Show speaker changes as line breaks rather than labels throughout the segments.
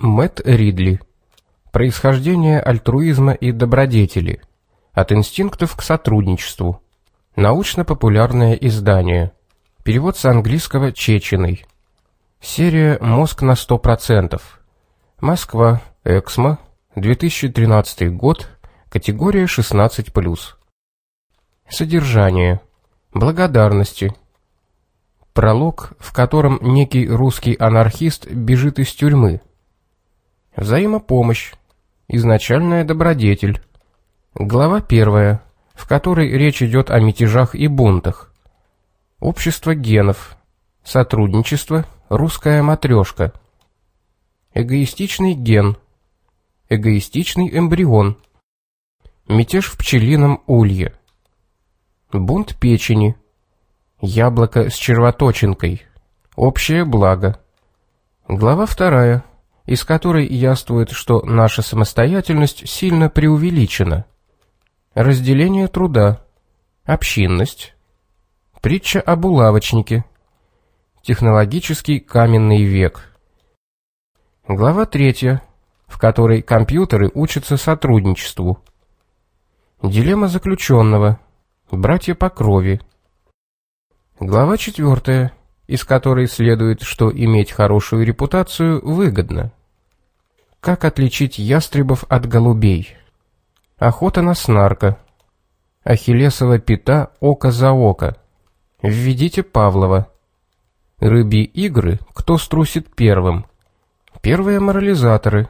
Мэтт Ридли. Происхождение альтруизма и добродетели. От инстинктов к сотрудничеству. Научно-популярное издание. Перевод с английского Чеченый. Серия «Мозг на 100%». Москва. Эксмо. 2013 год. Категория 16+. Содержание. Благодарности. Пролог, в котором некий русский анархист бежит из тюрьмы. Взаимопомощь. Изначальная добродетель. Глава первая, в которой речь идет о мятежах и бунтах. Общество генов. Сотрудничество. Русская матрешка. Эгоистичный ген. Эгоистичный эмбрион. Мятеж в пчелином улье. Бунт печени. Яблоко с червоточинкой. Общее благо. Глава вторая из которой яствует, что наша самостоятельность сильно преувеличена. Разделение труда, общинность, притча об улавочнике, технологический каменный век. Глава третья, в которой компьютеры учатся сотрудничеству. Дилемма заключенного, братья по крови. Глава четвертая, из которой следует, что иметь хорошую репутацию выгодно. Как отличить ястребов от голубей? Охота на снарка. Ахиллесова пята око за око. Введите Павлова. Рыбьи игры, кто струсит первым? Первые морализаторы.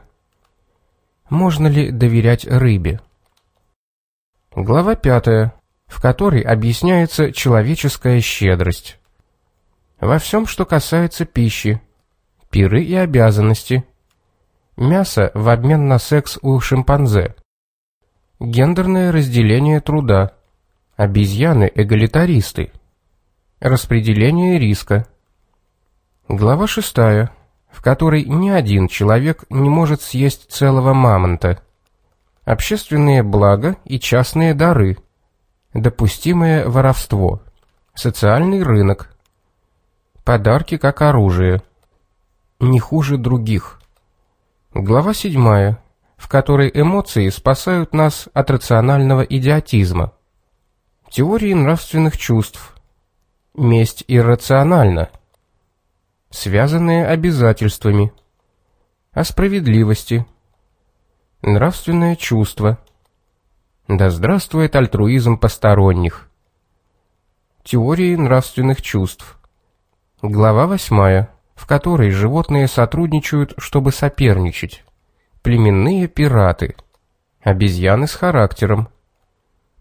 Можно ли доверять рыбе? Глава пятая, в которой объясняется человеческая щедрость. Во всем, что касается пищи, пиры и обязанности – Мясо в обмен на секс у шимпанзе. Гендерное разделение труда. Обезьяны-эгалитаристы. Распределение риска. Глава шестая, в которой ни один человек не может съесть целого мамонта. Общественные блага и частные дары. Допустимое воровство. Социальный рынок. Подарки как оружие. Не хуже других. Глава 7, в которой эмоции спасают нас от рационального идиотизма. Теории нравственных чувств. Месть иррациональна. Связанные обязательствами. О справедливости. Нравственное чувство. Да здравствует альтруизм посторонних. Теории нравственных чувств. Глава 8 в которой животные сотрудничают, чтобы соперничать. Племенные пираты. Обезьяны с характером.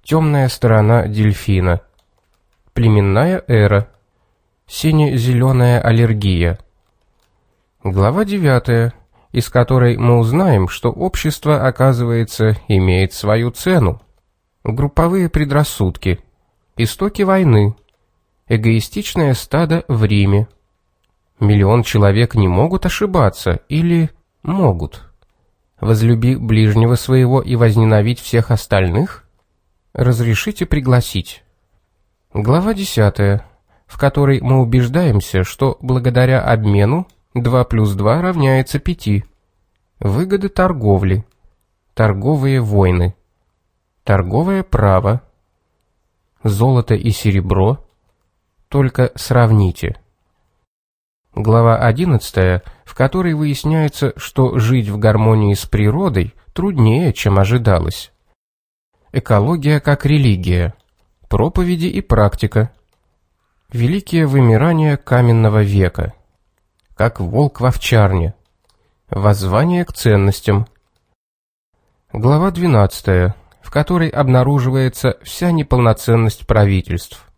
Темная сторона дельфина. Племенная эра. Сине-зеленая аллергия. Глава 9, из которой мы узнаем, что общество, оказывается, имеет свою цену. Групповые предрассудки. Истоки войны. Эгоистичное стадо в Риме. Миллион человек не могут ошибаться или могут. Возлюби ближнего своего и возненавидь всех остальных? Разрешите пригласить. Глава 10, в которой мы убеждаемся, что благодаря обмену 2 плюс 2 равняется 5. Выгоды торговли. Торговые войны. Торговое право. Золото и серебро. Только сравните. Глава 11, в которой выясняется, что жить в гармонии с природой труднее, чем ожидалось. Экология как религия. Проповеди и практика. Великие вымирания каменного века. Как волк в овчарне. Воззвание к ценностям. Глава 12, в которой обнаруживается вся неполноценность правительств.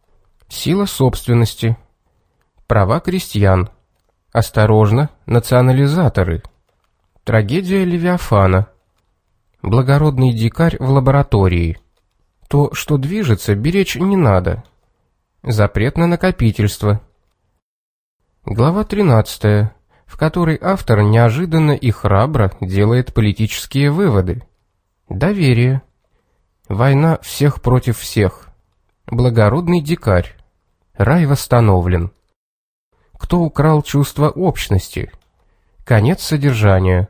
Сила собственности. Права крестьян. Осторожно, национализаторы. Трагедия Левиафана. Благородный дикарь в лаборатории. То, что движется, беречь не надо. Запрет на накопительство. Глава 13, в которой автор неожиданно и храбро делает политические выводы. Доверие. Война всех против всех. Благородный дикарь. Рай восстановлен кто украл чувство общности. Конец содержания.